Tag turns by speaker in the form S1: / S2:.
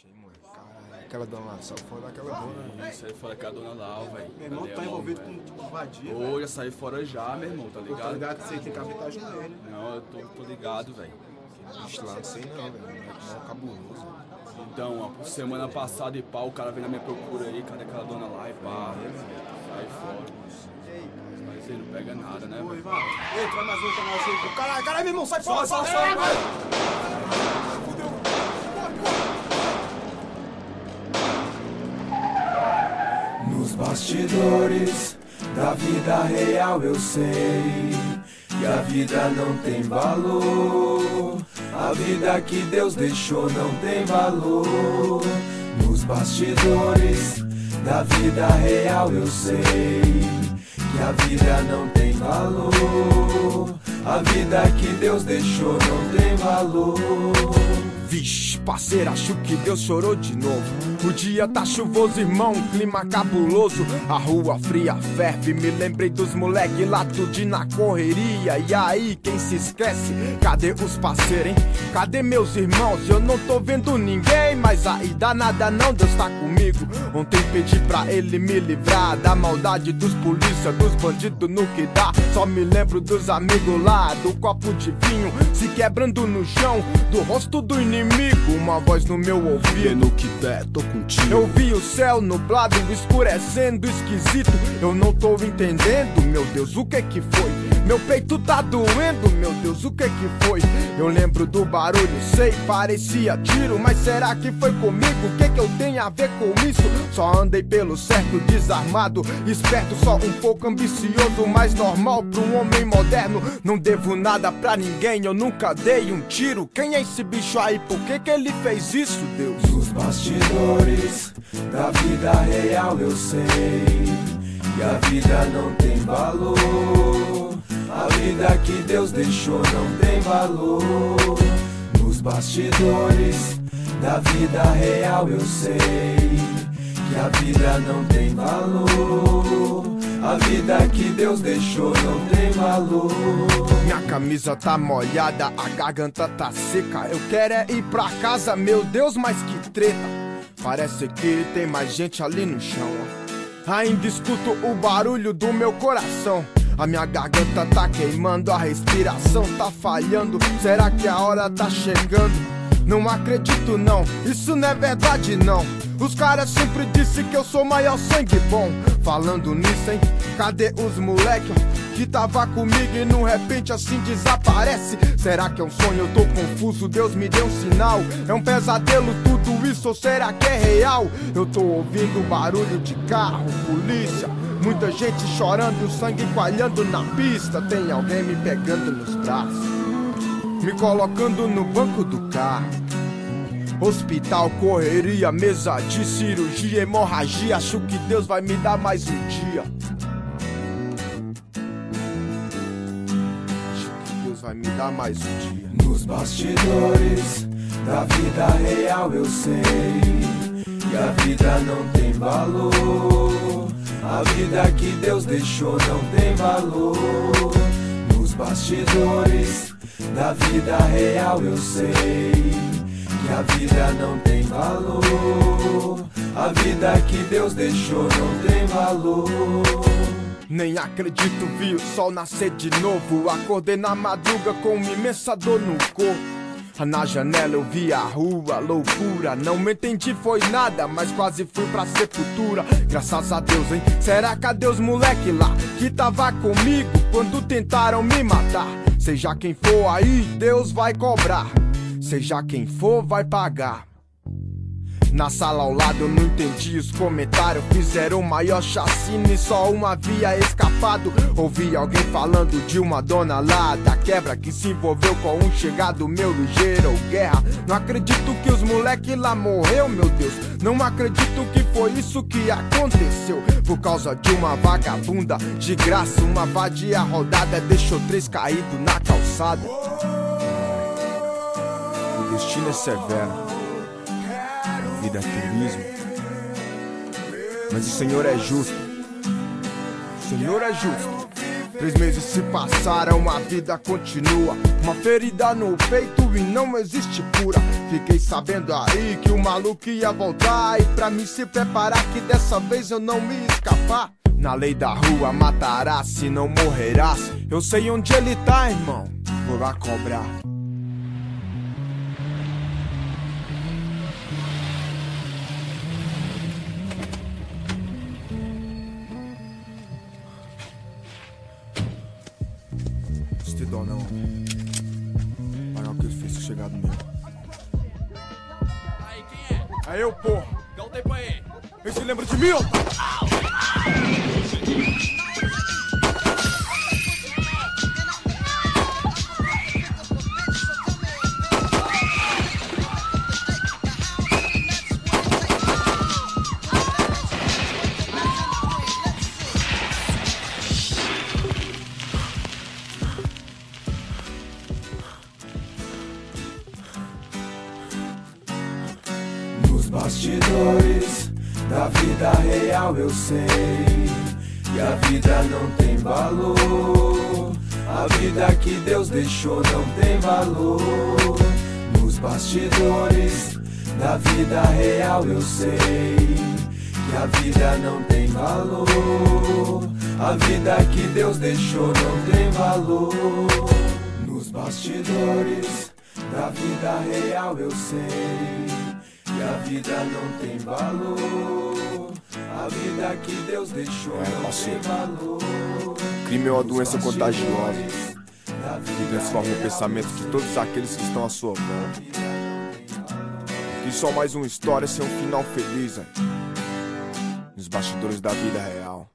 S1: Achei, moleque. Caralho, aquela dona lá, só fora daquela dona.
S2: Isso aí fora com a dona Lau, velho.
S3: Meu irmão tá envolvido com tipo vadia.
S2: Ô, já saí fora já, meu irmão, tá
S3: Tô
S2: ligado?
S3: ligado que você tem capitagem nele.
S2: Não, eu tô, tô ligado, velho.
S1: Bicho lá, não sei não, velho. Mal cabuloso.
S2: Então, ó, semana passada e pá, o cara veio na minha procura aí, cadê aquela dona lá e pá? Sai fora. Mas ele não pega nada, né, velho?
S3: Ei, traz mais um canal assim.
S1: Caralho, caralho, meu irmão, sai fora, sai
S3: sai,
S1: fora.
S3: vai.
S4: Nos bastidores da vida real eu sei que a vida não tem valor. A vida que Deus deixou não tem valor. Nos bastidores da vida real eu sei que a vida não tem valor. A vida que Deus deixou não tem valor.
S1: Vixe, parceiro, acho que Deus chorou de novo. O dia tá chuvoso, irmão, clima cabuloso. A rua fria ferve, me lembrei dos moleque lá tudo na correria. E aí, quem se esquece? Cadê os parceiros, hein? Cadê meus irmãos? Eu não tô vendo ninguém, mas aí dá nada não, Deus tá comigo. Ontem pedi pra ele me livrar da maldade dos polícia, dos bandidos no que dá. Só me lembro dos amigos lá, do copo de vinho se quebrando no chão, do rosto do inimigo. Uma voz no meu ouvido que der, tô contigo. Eu vi o céu nublado, escurecendo, esquisito. Eu não tô entendendo, meu Deus, o que que foi? Meu peito tá doendo, meu Deus, o que que foi? Eu lembro do barulho, sei, parecia tiro, mas será que foi comigo? O que que eu tenho a ver com isso? Só andei pelo certo, desarmado, esperto, só um pouco ambicioso, mais normal pra um homem moderno. Não devo nada pra ninguém, eu nunca dei um tiro. Quem é esse bicho aí? Por que que ele fez isso, Deus?
S4: Nos bastidores da vida real eu sei que a vida não tem valor. Que Deus deixou não tem valor. Nos bastidores da vida real eu sei que a vida não tem valor. A vida que Deus deixou não tem valor.
S1: Minha camisa tá molhada, a garganta tá seca. Eu quero é ir pra casa, meu Deus, mas que treta. Parece que tem mais gente ali no chão. Ainda escuto o barulho do meu coração. A minha garganta tá queimando, a respiração tá falhando. Será que a hora tá chegando? Não acredito não, isso não é verdade não. Os caras sempre disse que eu sou maior sangue bom. Falando nisso, hein? Cadê os moleque que tava comigo e no repente assim desaparece? Será que é um sonho? Eu tô confuso, Deus me deu um sinal. É um pesadelo tudo isso ou será que é real? Eu tô ouvindo barulho de carro, polícia. Muita gente chorando, o sangue coalhando na pista. Tem alguém me pegando nos braços me colocando no banco do carro. Hospital, correria, mesa de cirurgia, hemorragia. Acho que Deus vai me dar mais um dia. Acho que Deus vai me dar mais um dia.
S4: Nos bastidores da vida real eu sei que a vida não tem valor. A vida que Deus deixou não tem valor. Nos bastidores da vida real eu sei que a vida não tem valor. A vida que Deus deixou não tem valor.
S1: Nem acredito, vi o sol nascer de novo. Acordei na madruga com imensa dor no corpo. Na janela eu vi a rua, loucura. Não me entendi, foi nada, mas quase fui pra sepultura. Graças a Deus, hein? Será que Deus, moleque lá, que tava comigo quando tentaram me matar? Seja quem for aí, Deus vai cobrar. Seja quem for, vai pagar. Na sala ao lado eu não entendi os comentários. Fizeram maior chacina e só uma havia escapado. Ouvi alguém falando de uma dona lá da quebra que se envolveu com um chegado meu ligeiro guerra. Não acredito que os moleque lá morreu, meu Deus. Não acredito que foi isso que aconteceu. Por causa de uma vagabunda de graça, uma vadia rodada deixou três caídos na calçada. O destino é severo vida é. Mas o Senhor é justo. O Senhor é justo. Três meses se passaram, a vida continua. Uma ferida no peito e não existe cura. Fiquei sabendo aí que o maluco ia voltar. E pra mim se preparar que dessa vez eu não me escapar. Na lei da rua matarás se não morrerás. Eu sei onde ele tá, irmão. Vou lá cobrar. Não tem dó não. Pagar o que fez ter chegado mesmo.
S2: Aí, quem é?
S1: É eu, porra.
S2: Dá um tempo aí.
S1: Vê se lembra de mim, otário.
S4: Bastidores da vida real eu sei que a vida não tem valor. A vida que Deus deixou não tem valor. Nos bastidores da vida real eu sei que a vida não tem valor. A vida que Deus deixou não tem valor. Nos bastidores da vida real eu sei que a vida não tem valor. A vida que Deus deixou
S1: É,
S4: não
S1: parceiro.
S4: tem valor.
S1: Crime é uma doença contagiosa que transforma o
S4: real
S1: pensamento de todos aqueles que estão à sua volta. Que só mais uma história sem um final feliz, hein? Nos bastidores da vida real.